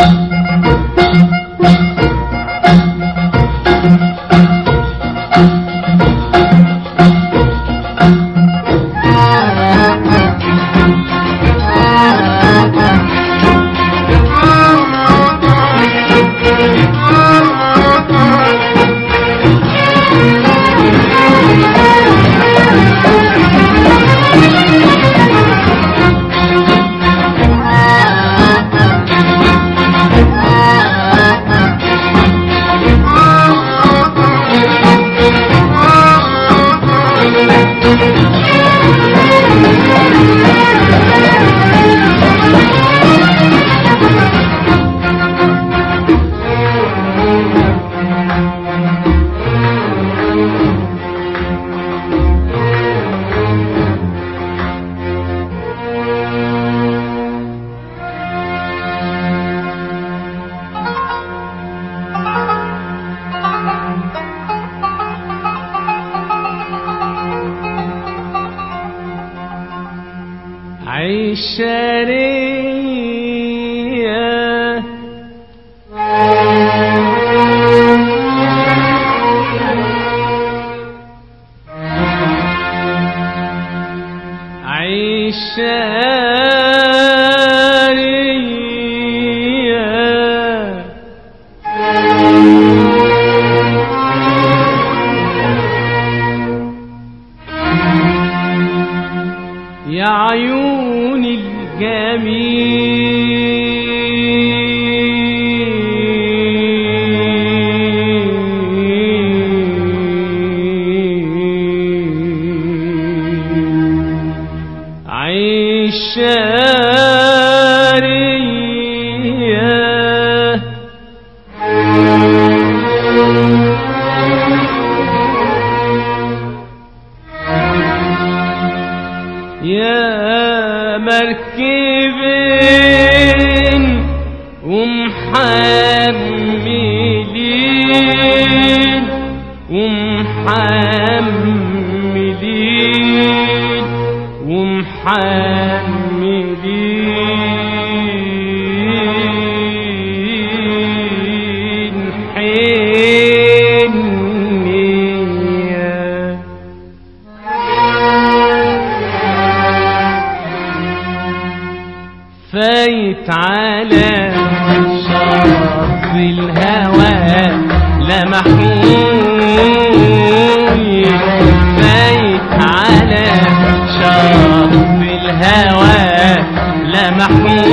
Thank you. عشرية عشرية مركبين ومحملين ومحملين ومحملين حنيه شرف الهوى لمحوني فايت على شرف الهوى لمحوني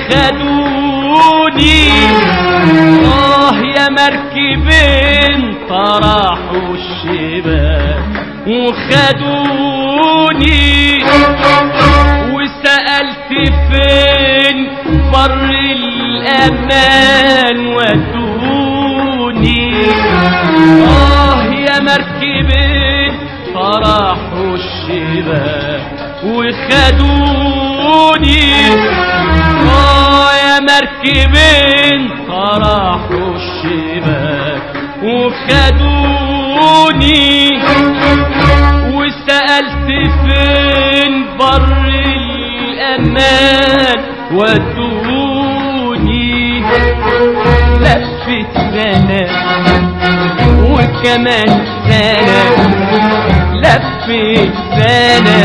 وخدوني آه يا مركبين طرحوا الشباك وخدوني وسألت فين بر الأمان ودوني. آه يا مركبين فرحوا الشباب وخدوني مركبين فرحوا الشباب وخدوني. خدوني وسألت فين بر الأمان؟ ودوني. لفت سنة وكمان سنة لفت سنة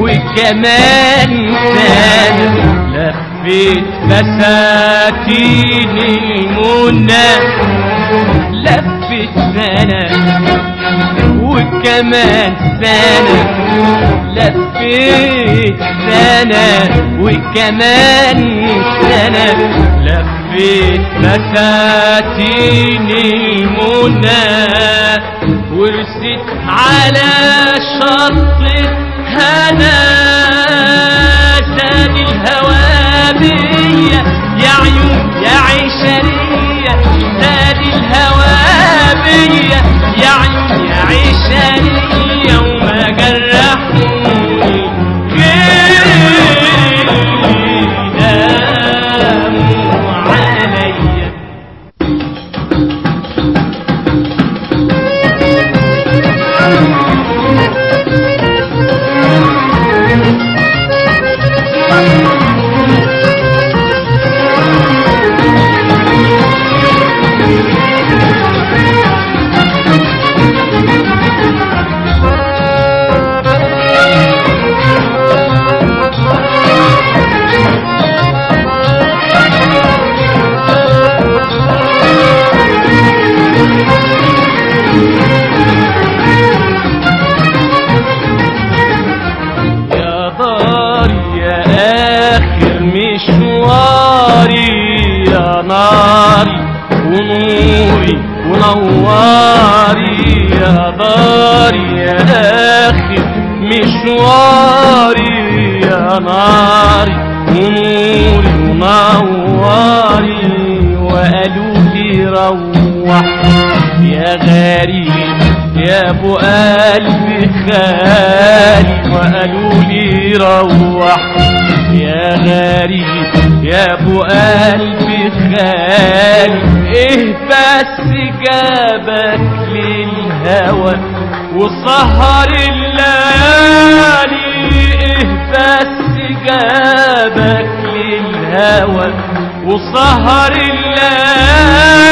وكمان سنة لفت بساتين المنى. لفت سنة وكمان سنة. لفيت سنة وكمان سنة. لفيت بساتين المنى. ورست على شط هنا ونواري يا داري يا آخر مشواري يا ناري ونوري ونواري وقالوا لي روح. يا غريب يا ابو قلبي خالي وقالوا لي روح. يا غريب يا ابو قلبي خالي إيه بس جابك للهوى. وسهر الليالي إيه بس جابك للهوى. وسهر الليالي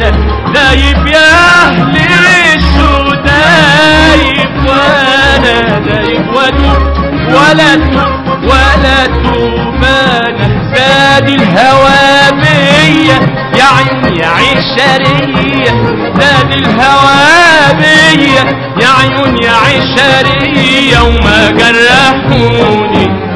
توبانا دايب يا أهل الشوق دايب وأنا دايب ودو ولا توب ولا توبانا زاد الهوى بيا. يا عيون يا عشرية زاد الهوى بيا. يا عيون يا عشرية وما جرحوني.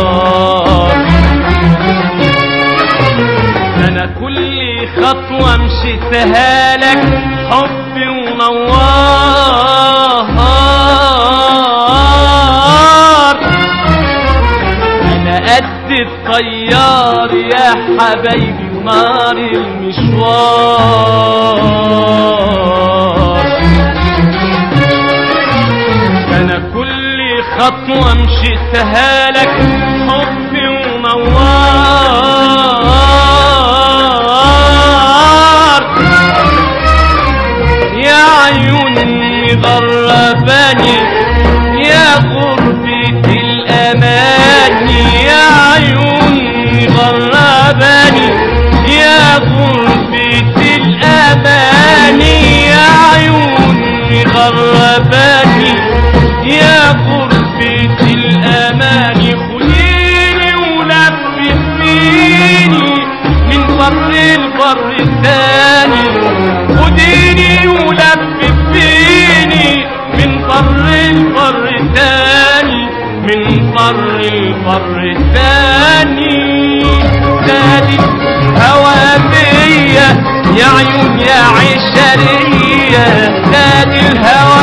المشوار. أنا كل خطوة مشيتها لك حب ونوار. أنا قد الطيار يا حبايبي ونار المشوار. خطوة مشيتها لك. مر ثاني زادت بيا يا عيون يا عشرية زاد الهوى